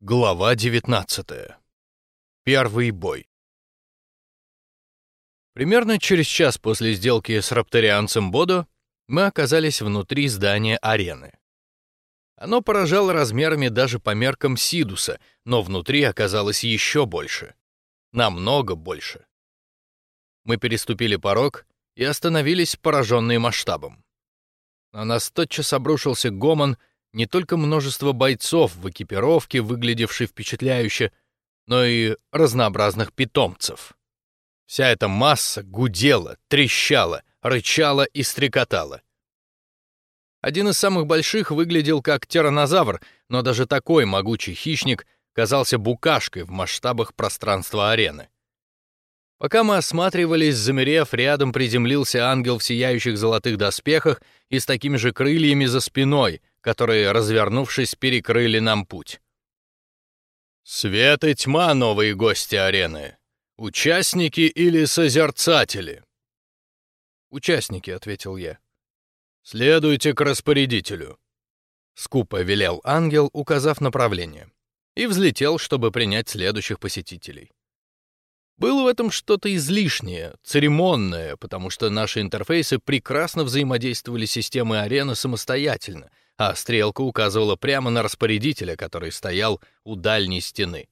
Глава 19. Первый бой. Примерно через час после сделки с рапторианцем Бодо мы оказались внутри здания арены. Оно поражало размерами даже по меркам Сидуса, но внутри оказалось еще больше. Намного больше. Мы переступили порог и остановились, пораженные масштабом. На нас тотчас обрушился гомон — не только множество бойцов в экипировке, выглядевшей впечатляюще, но и разнообразных питомцев. Вся эта масса гудела, трещала, рычала и стрекотала. Один из самых больших выглядел как тиранозавр, но даже такой могучий хищник казался букашкой в масштабах пространства арены. Пока мы осматривались, замерев, рядом приземлился ангел в сияющих золотых доспехах и с такими же крыльями за спиной, которые, развернувшись, перекрыли нам путь. Свет и тьма — новые гости арены. Участники или созерцатели? Участники, — ответил я. Следуйте к распорядителю. Скупо велел ангел, указав направление, и взлетел, чтобы принять следующих посетителей. Было в этом что-то излишнее, церемонное, потому что наши интерфейсы прекрасно взаимодействовали с системой арены самостоятельно — а стрелка указывала прямо на распорядителя, который стоял у дальней стены.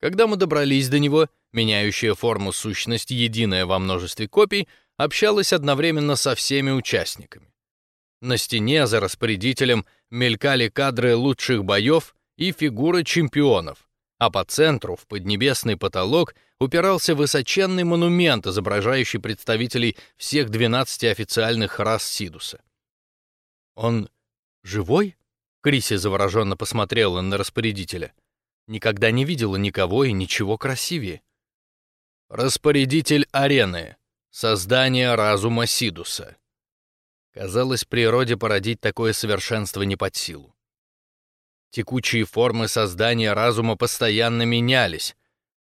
Когда мы добрались до него, меняющая форму сущность, единая во множестве копий, общалась одновременно со всеми участниками. На стене за распорядителем мелькали кадры лучших боев и фигуры чемпионов, а по центру, в поднебесный потолок, упирался высоченный монумент, изображающий представителей всех 12 официальных рас Сидуса. Он «Живой?» Криси завороженно посмотрела на распорядителя. Никогда не видела никого и ничего красивее. «Распорядитель арены. Создание разума Сидуса». Казалось, природе породить такое совершенство не под силу. Текучие формы создания разума постоянно менялись.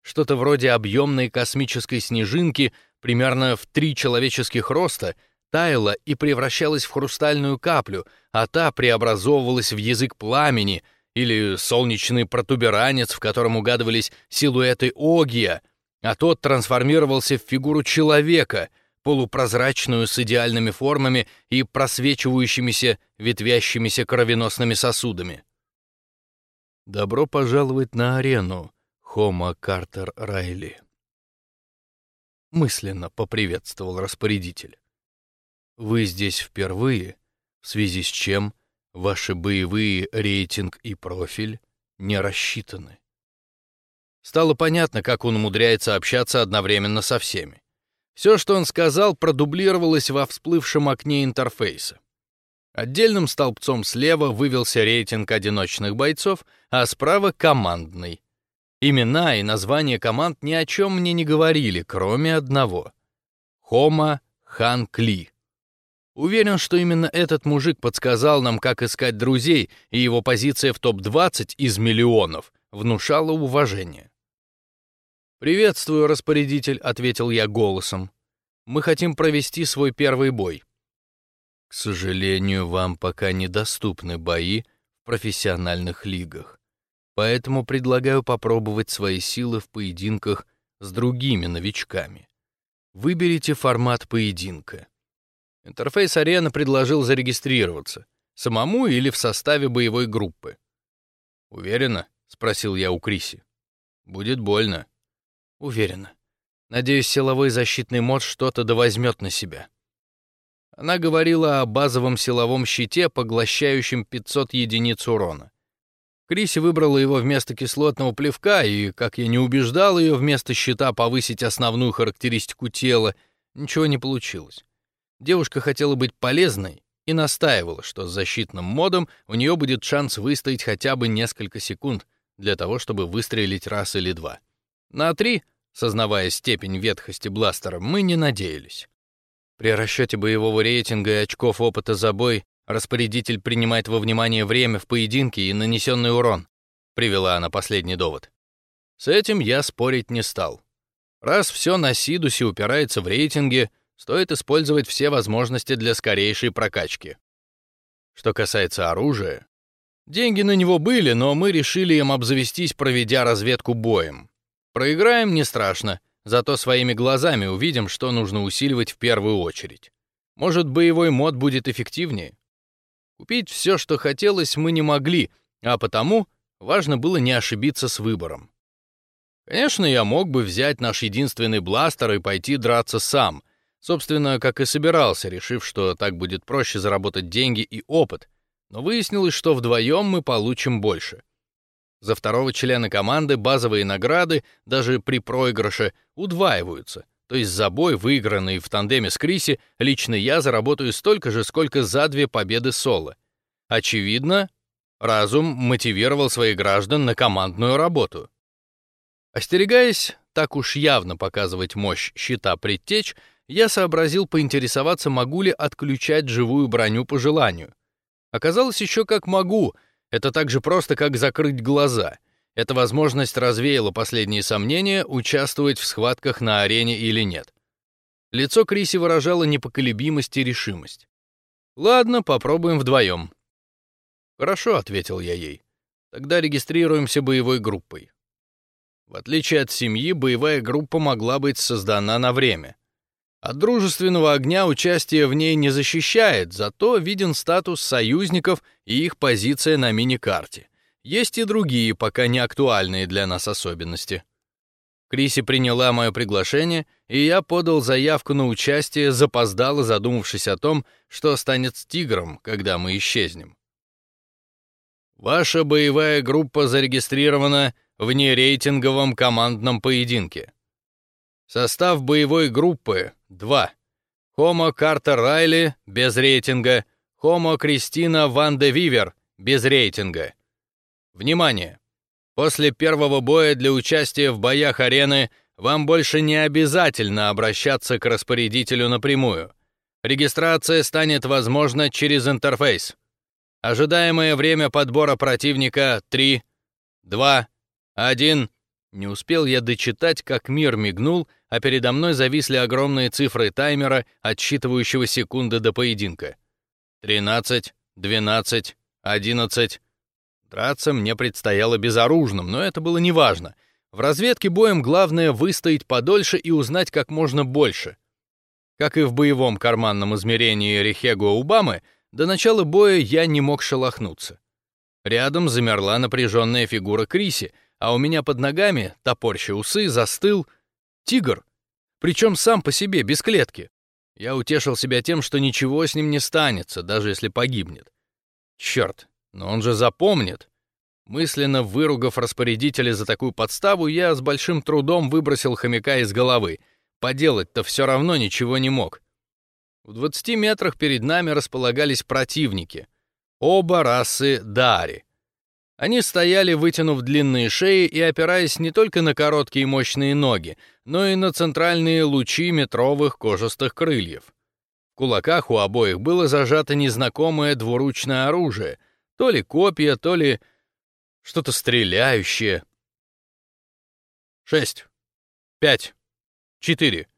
Что-то вроде объемной космической снежинки, примерно в три человеческих роста — таяла и превращалась в хрустальную каплю, а та преобразовывалась в язык пламени или солнечный протуберанец, в котором угадывались силуэты Огия, а тот трансформировался в фигуру человека, полупрозрачную с идеальными формами и просвечивающимися ветвящимися кровеносными сосудами. «Добро пожаловать на арену, Хома Картер Райли», мысленно поприветствовал распорядитель. Вы здесь впервые, в связи с чем ваши боевые рейтинг и профиль не рассчитаны. Стало понятно, как он умудряется общаться одновременно со всеми. Все, что он сказал, продублировалось во всплывшем окне интерфейса. Отдельным столбцом слева вывелся рейтинг одиночных бойцов, а справа — командный. Имена и названия команд ни о чем мне не говорили, кроме одного — Хома Хан Кли. Уверен, что именно этот мужик подсказал нам, как искать друзей, и его позиция в топ-20 из миллионов внушала уважение. «Приветствую, распорядитель», — ответил я голосом. «Мы хотим провести свой первый бой». «К сожалению, вам пока недоступны бои в профессиональных лигах, поэтому предлагаю попробовать свои силы в поединках с другими новичками. Выберите формат поединка». Интерфейс арены предложил зарегистрироваться, самому или в составе боевой группы. «Уверена?» — спросил я у Криси. «Будет больно». «Уверена. Надеюсь, силовой защитный мод что-то довозьмет на себя». Она говорила о базовом силовом щите, поглощающем 500 единиц урона. Криси выбрала его вместо кислотного плевка, и, как я не убеждал ее, вместо щита повысить основную характеристику тела, ничего не получилось. Девушка хотела быть полезной и настаивала, что с защитным модом у нее будет шанс выстоять хотя бы несколько секунд для того, чтобы выстрелить раз или два. На три, сознавая степень ветхости бластера, мы не надеялись. При расчете боевого рейтинга и очков опыта за бой распорядитель принимает во внимание время в поединке и нанесенный урон, привела она последний довод. С этим я спорить не стал. Раз все на Сидусе упирается в рейтинге — стоит использовать все возможности для скорейшей прокачки. Что касается оружия, Деньги на него были, но мы решили им обзавестись, проведя разведку боем. Проиграем не страшно, зато своими глазами увидим, что нужно усиливать в первую очередь. Может, боевой мод будет эффективнее? Купить все, что хотелось, мы не могли, а потому важно было не ошибиться с выбором. Конечно, я мог бы взять наш единственный бластер и пойти драться сам, собственно, как и собирался, решив, что так будет проще заработать деньги и опыт, но выяснилось, что вдвоем мы получим больше. За второго члена команды базовые награды, даже при проигрыше, удваиваются, то есть за бой, выигранный в тандеме с Криси, лично я заработаю столько же, сколько за две победы соло. Очевидно, разум мотивировал своих граждан на командную работу. Остерегаясь так уж явно показывать мощь щита предтеч, я сообразил поинтересоваться, могу ли отключать живую броню по желанию. Оказалось еще как могу. Это так же просто, как закрыть глаза. Эта возможность развеяла последние сомнения, участвовать в схватках на арене или нет. Лицо Криси выражало непоколебимость и решимость. «Ладно, попробуем вдвоем». «Хорошо», — ответил я ей. «Тогда регистрируемся боевой группой». В отличие от семьи, боевая группа могла быть создана на время. От дружественного огня участие в ней не защищает, зато виден статус союзников и их позиция на мини-карте. Есть и другие, пока не актуальные для нас особенности. Криси приняла мое приглашение, и я подал заявку на участие, запоздало задумавшись о том, что станет с тигром, когда мы исчезнем. Ваша боевая группа зарегистрирована в нерейтинговом командном поединке. Состав боевой группы 2. Хомо Картер Райли без рейтинга, Хомо Кристина Ван де Вивер без рейтинга. Внимание! После первого боя для участия в боях арены вам больше не обязательно обращаться к распорядителю напрямую. Регистрация станет возможна через интерфейс. Ожидаемое время подбора противника 3, 2, 1. Не успел я дочитать, как мир мигнул, а передо мной зависли огромные цифры таймера, отсчитывающего секунды до поединка. 13, 12, 11. Драться мне предстояло безоружным, но это было неважно. В разведке боем главное выстоять подольше и узнать как можно больше. Как и в боевом карманном измерении Рихего Убамы, до начала боя я не мог шелохнуться. Рядом замерла напряженная фигура Криси, а у меня под ногами, топорща усы, застыл тигр, причем сам по себе, без клетки. Я утешил себя тем, что ничего с ним не станется, даже если погибнет. Черт, но он же запомнит. Мысленно выругав распорядителя за такую подставу, я с большим трудом выбросил хомяка из головы. Поделать-то все равно ничего не мог. В 20 метрах перед нами располагались противники. Оба расы Дари. Они стояли, вытянув длинные шеи и опираясь не только на короткие мощные ноги, но и на центральные лучи метровых кожистых крыльев. В кулаках у обоих было зажато незнакомое двуручное оружие, то ли копья, то ли что-то стреляющее. Шесть. Пять. Четыре.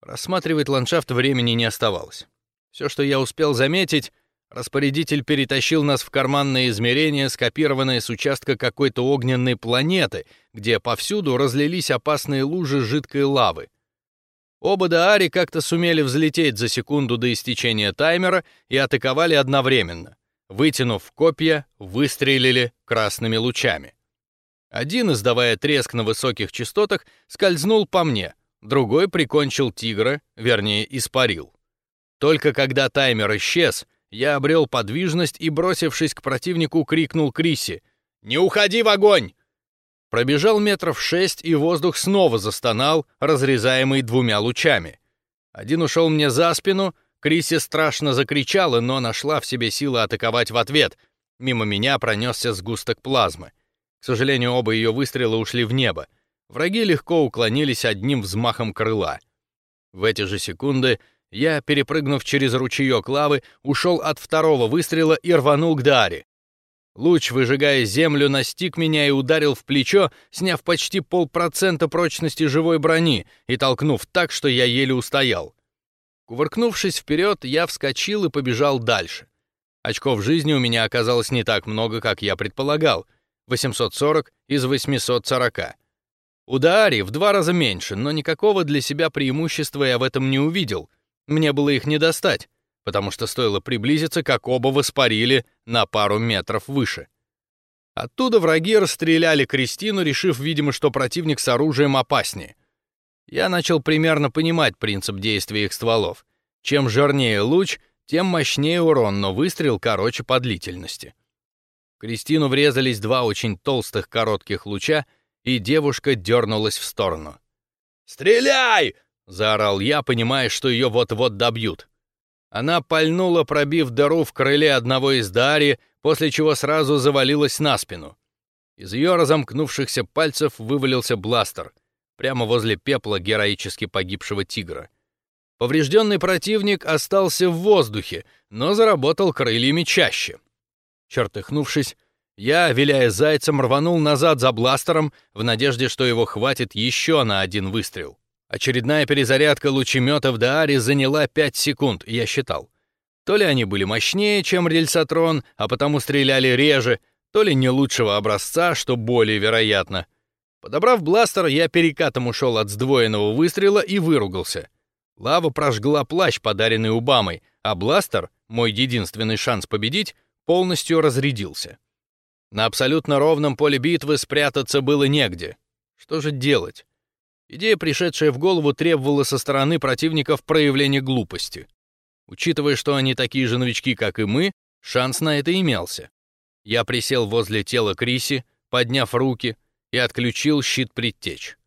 Рассматривать ландшафт времени не оставалось. Все, что я успел заметить, Распорядитель перетащил нас в карманное измерение, скопированное с участка какой-то огненной планеты, где повсюду разлились опасные лужи жидкой лавы. Оба Даари как-то сумели взлететь за секунду до истечения таймера и атаковали одновременно. Вытянув копья, выстрелили красными лучами. Один, издавая треск на высоких частотах, скользнул по мне, другой прикончил тигра, вернее, испарил. Только когда таймер исчез, я обрел подвижность и, бросившись к противнику, крикнул Криси «Не уходи в огонь!» Пробежал метров шесть, и воздух снова застонал, разрезаемый двумя лучами. Один ушел мне за спину, Криси страшно закричала, но нашла в себе силы атаковать в ответ. Мимо меня пронесся сгусток плазмы. К сожалению, оба ее выстрела ушли в небо. Враги легко уклонились одним взмахом крыла. В эти же секунды я, перепрыгнув через ручеек лавы, ушел от второго выстрела и рванул к Даре. Луч, выжигая землю, настиг меня и ударил в плечо, сняв почти полпроцента прочности живой брони и толкнув так, что я еле устоял. Кувыркнувшись вперед, я вскочил и побежал дальше. Очков жизни у меня оказалось не так много, как я предполагал. 840 из 840. У Даари в два раза меньше, но никакого для себя преимущества я в этом не увидел. Мне было их не достать, потому что стоило приблизиться, как оба воспарили на пару метров выше. Оттуда враги расстреляли Кристину, решив, видимо, что противник с оружием опаснее. Я начал примерно понимать принцип действия их стволов. Чем жирнее луч, тем мощнее урон, но выстрел короче по длительности. В Кристину врезались два очень толстых коротких луча, и девушка дернулась в сторону. «Стреляй!» — заорал я, понимая, что ее вот-вот добьют. Она пальнула, пробив дыру в крыле одного из Дари, после чего сразу завалилась на спину. Из ее разомкнувшихся пальцев вывалился бластер, прямо возле пепла героически погибшего тигра. Поврежденный противник остался в воздухе, но заработал крыльями чаще. Чертыхнувшись, я, виляя зайцем, рванул назад за бластером в надежде, что его хватит еще на один выстрел. Очередная перезарядка лучемета в Дааре заняла 5 секунд, я считал. То ли они были мощнее, чем рельсотрон, а потому стреляли реже, то ли не лучшего образца, что более вероятно. Подобрав бластер, я перекатом ушел от сдвоенного выстрела и выругался. Лава прожгла плащ, подаренный Убамой, а бластер, мой единственный шанс победить, полностью разрядился. На абсолютно ровном поле битвы спрятаться было негде. Что же делать? Идея, пришедшая в голову, требовала со стороны противников проявления глупости. Учитывая, что они такие же новички, как и мы, шанс на это имелся. Я присел возле тела Криси, подняв руки, и отключил щит предтеч.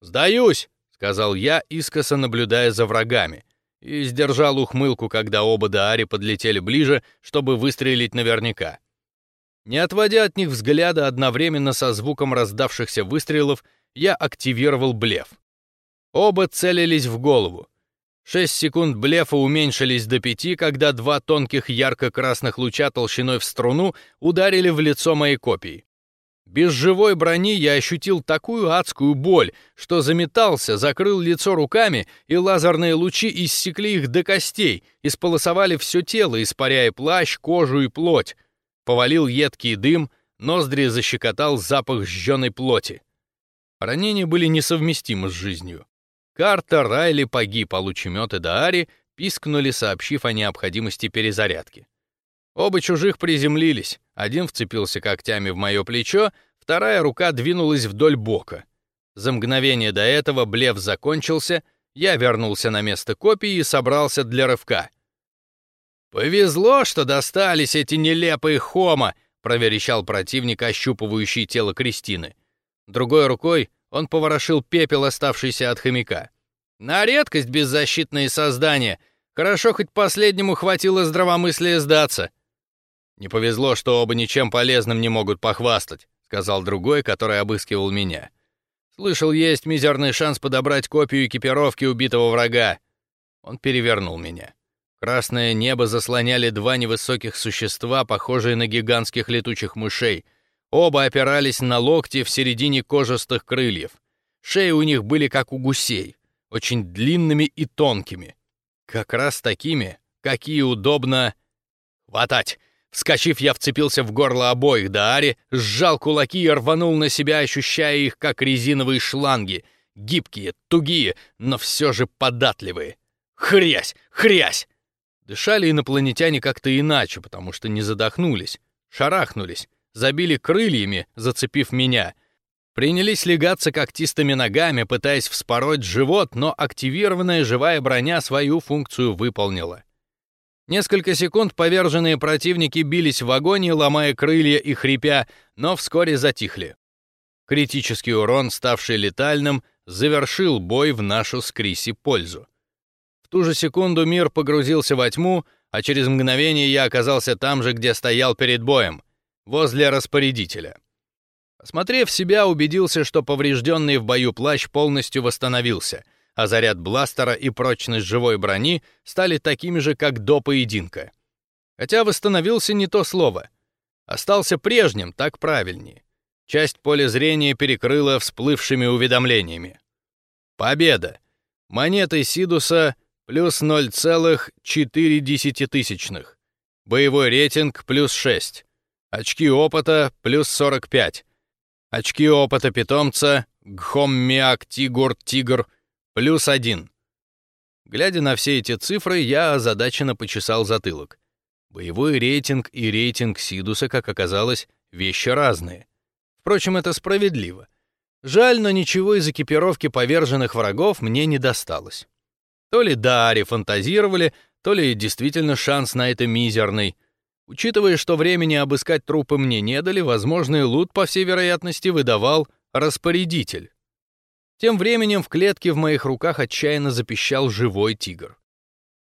«Сдаюсь!» — сказал я, искоса наблюдая за врагами, и сдержал ухмылку, когда оба Даари подлетели ближе, чтобы выстрелить наверняка. Не отводя от них взгляда одновременно со звуком раздавшихся выстрелов, я активировал блеф. Оба целились в голову. Шесть секунд блефа уменьшились до пяти, когда два тонких ярко-красных луча толщиной в струну ударили в лицо моей копии. Без живой брони я ощутил такую адскую боль, что заметался, закрыл лицо руками, и лазерные лучи иссекли их до костей, исполосовали все тело, испаряя плащ, кожу и плоть. Повалил едкий дым, ноздри защекотал запах сжженной плоти. Ранения были несовместимы с жизнью. Картер Райли погиб, а лучеметы Даари пискнули, сообщив о необходимости перезарядки. Оба чужих приземлились, один вцепился когтями в мое плечо, вторая рука двинулась вдоль бока. За мгновение до этого блеф закончился, я вернулся на место копии и собрался для рывка. «Повезло, что достались эти нелепые хома», — проверещал противник, ощупывающий тело Кристины. Другой рукой он поворошил пепел, оставшийся от хомяка. «На редкость беззащитные создания. Хорошо, хоть последнему хватило здравомыслия сдаться». «Не повезло, что оба ничем полезным не могут похвастать», — сказал другой, который обыскивал меня. «Слышал, есть мизерный шанс подобрать копию экипировки убитого врага». Он перевернул меня. Красное небо заслоняли два невысоких существа, похожие на гигантских летучих мышей — Оба опирались на локти в середине кожистых крыльев. Шеи у них были как у гусей, очень длинными и тонкими. Как раз такими, какие удобно хватать. Вскочив, я вцепился в горло обоих Даари, сжал кулаки и рванул на себя, ощущая их как резиновые шланги, гибкие, тугие, но все же податливые. Хрясь! Хрясь! Дышали инопланетяне как-то иначе, потому что не задохнулись, шарахнулись, забили крыльями, зацепив меня. Принялись легаться когтистыми ногами, пытаясь вспороть живот, но активированная живая броня свою функцию выполнила. Несколько секунд поверженные противники бились в агонии, ломая крылья и хрипя, но вскоре затихли. Критический урон, ставший летальным, завершил бой в нашу с Криси пользу. В ту же секунду мир погрузился во тьму, а через мгновение я оказался там же, где стоял перед боем — возле распорядителя. Осмотрев себя, убедился, что поврежденный в бою плащ полностью восстановился, а заряд бластера и прочность живой брони стали такими же, как до поединка. Хотя восстановился не то слово. Остался прежним, так правильнее. Часть поля зрения перекрыла всплывшими уведомлениями. Победа! Монеты Сидуса плюс 0,4. Боевой рейтинг плюс 6. Очки опыта плюс 45. Очки опыта питомца Гхом Миак Тигур Тигр плюс 1. Глядя на все эти цифры, я озадаченно почесал затылок. Боевой рейтинг и рейтинг Сидуса, как оказалось, вещи разные. Впрочем, это справедливо. Жаль, но ничего из экипировки поверженных врагов мне не досталось. То ли Дари фантазировали, то ли действительно шанс на это мизерный. Учитывая, что времени обыскать трупы мне не дали, возможный лут, по всей вероятности, выдавал распорядитель. Тем временем в клетке в моих руках отчаянно запищал живой тигр.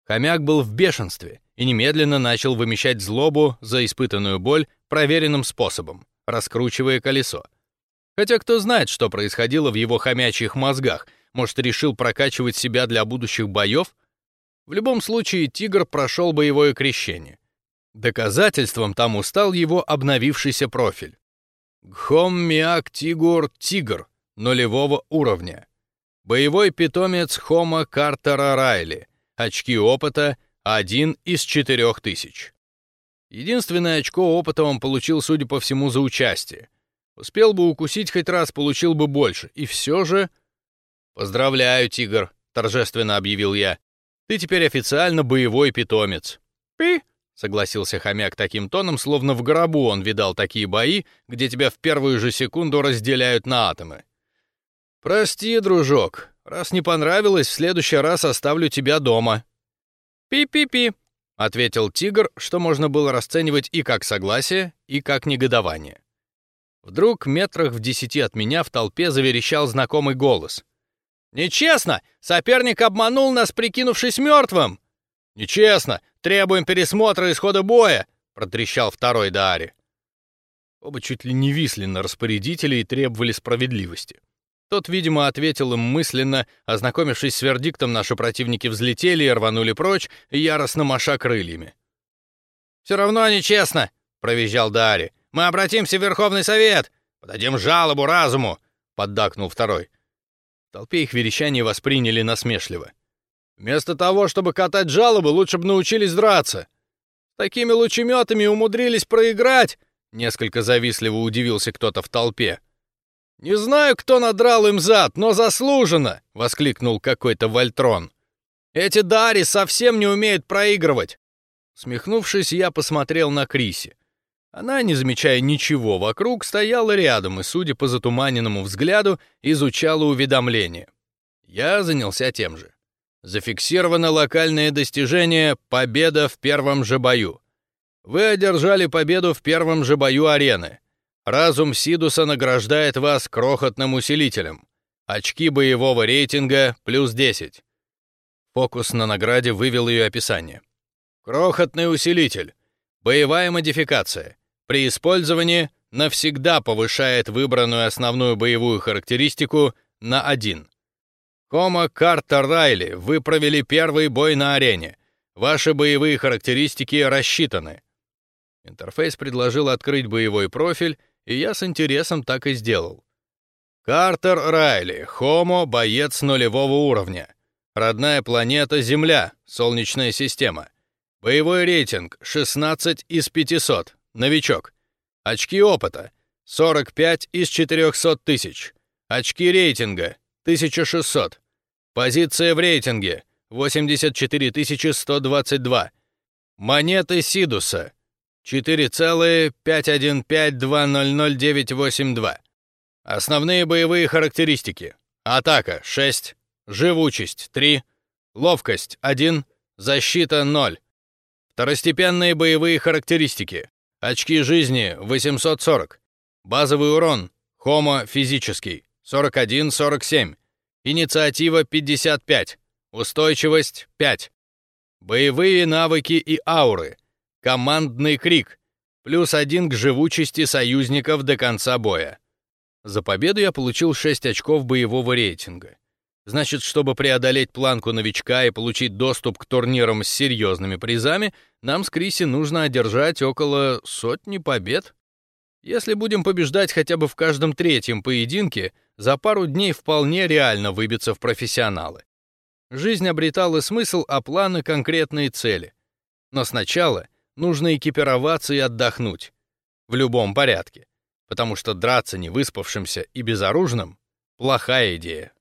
Хомяк был в бешенстве и немедленно начал вымещать злобу за испытанную боль проверенным способом, раскручивая колесо. Хотя кто знает, что происходило в его хомячьих мозгах, может, решил прокачивать себя для будущих боев? В любом случае, тигр прошел боевое крещение. Доказательством тому стал его обновившийся профиль. Гхом Миак Тигур Тигр нулевого уровня. Боевой питомец Хома Картера Райли. Очки опыта один из четырех тысяч. Единственное очко опыта он получил, судя по всему, за участие. Успел бы укусить хоть раз, получил бы больше. И все же... «Поздравляю, тигр», — торжественно объявил я. «Ты теперь официально боевой питомец». «Пи», — согласился хомяк таким тоном, словно в гробу он видал такие бои, где тебя в первую же секунду разделяют на атомы. «Прости, дружок. Раз не понравилось, в следующий раз оставлю тебя дома». «Пи-пи-пи», — ответил тигр, что можно было расценивать и как согласие, и как негодование. Вдруг метрах в десяти от меня в толпе заверещал знакомый голос. «Нечестно! Соперник обманул нас, прикинувшись мертвым!» «Нечестно! Требуем пересмотра исхода боя!» — протрещал второй Даари. Оба чуть ли не висли на распорядителей и требовали справедливости. Тот, видимо, ответил им мысленно, ознакомившись с вердиктом, наши противники взлетели и рванули прочь, яростно маша крыльями. «Все равно нечестно!» — провизжал Дари. «Мы обратимся в Верховный Совет! Подадим жалобу разуму!» — поддакнул второй. В толпе их верещание восприняли насмешливо. «Вместо того, чтобы катать жалобы, лучше бы научились драться. Такими лучеметами умудрились проиграть!» Несколько завистливо удивился кто-то в толпе. «Не знаю, кто надрал им зад, но заслуженно!» — воскликнул какой-то Вольтрон. «Эти Дари совсем не умеют проигрывать!» Смехнувшись, я посмотрел на Криси. Она, не замечая ничего вокруг, стояла рядом и, судя по затуманенному взгляду, изучала уведомления. Я занялся тем же. Зафиксировано локальное достижение «Победа в первом же бою». Вы одержали победу в первом же бою арены. Разум Сидуса награждает вас крохотным усилителем. Очки боевого рейтинга плюс 10. Фокус на награде вывел ее описание. Крохотный усилитель. Боевая модификация. При использовании навсегда повышает выбранную основную боевую характеристику на 1. Кома Картер Райли, вы провели первый бой на арене. Ваши боевые характеристики рассчитаны. Интерфейс предложил открыть боевой профиль, и я с интересом так и сделал. Картер Райли, Хомо, боец нулевого уровня. Родная планета Земля, Солнечная система. Боевой рейтинг 16 из 500. Новичок. Очки опыта 45 из 400 тысяч. Очки рейтинга 1600. Позиция в рейтинге 84 122. Монеты Сидуса 4,5152000982. Основные боевые характеристики. Атака 6, живучесть 3, ловкость 1, защита 0. Второстепенные боевые характеристики. Очки жизни 840. Базовый урон Хомо физический 41-47. Инициатива 55. Устойчивость 5. Боевые навыки и ауры Командный крик. Плюс один к живучести союзников до конца боя. За победу я получил 6 очков боевого рейтинга. Значит, чтобы преодолеть планку новичка и получить доступ к турнирам с серьезными призами, нам с Криси нужно одержать около сотни побед. Если будем побеждать хотя бы в каждом третьем поединке, за пару дней вполне реально выбиться в профессионалы. Жизнь обретала смысл, а планы — конкретные цели. Но сначала нужно экипироваться и отдохнуть. В любом порядке. Потому что драться невыспавшимся и безоружным — плохая идея.